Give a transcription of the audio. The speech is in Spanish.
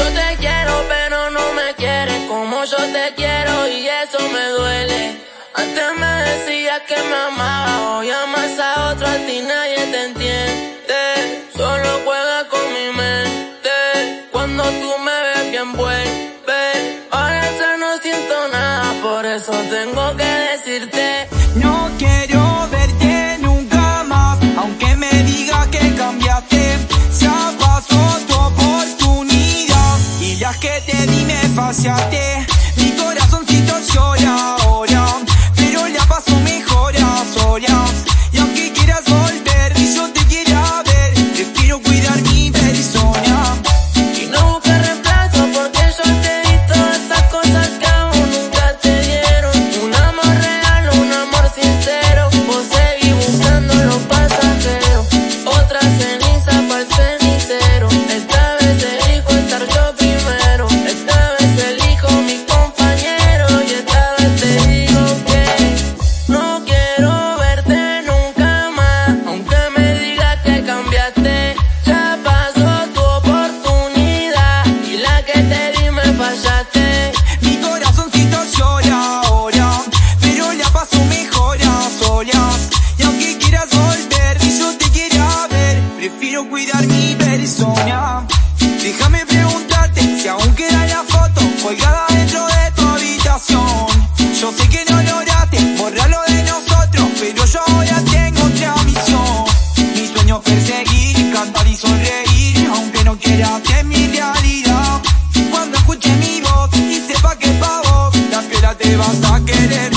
Yo te quiero, pero no me quieres como yo te quiero y eso me duele. Antes me decías que me amaba, hoy amas a otro, a ti nadie te entiende. Solo juega con mi mente, cuando tú me ves bien vuelve. Ahora ya no siento nada, por eso tengo que decirte. Me faciaste. Cuidar mi persona. Déjame preguntarte si aún queda la foto colgada dentro de tu habitación. Yo sé que no lograste borrarlo de nosotros, pero yo ahora tengo otra misión. Mi sueño es perseguir, cantar y sonreír, aunque no quieras que mi realidad. Cuando escuche mi voz y sepa que es pa' vos, la piedra te vas a querer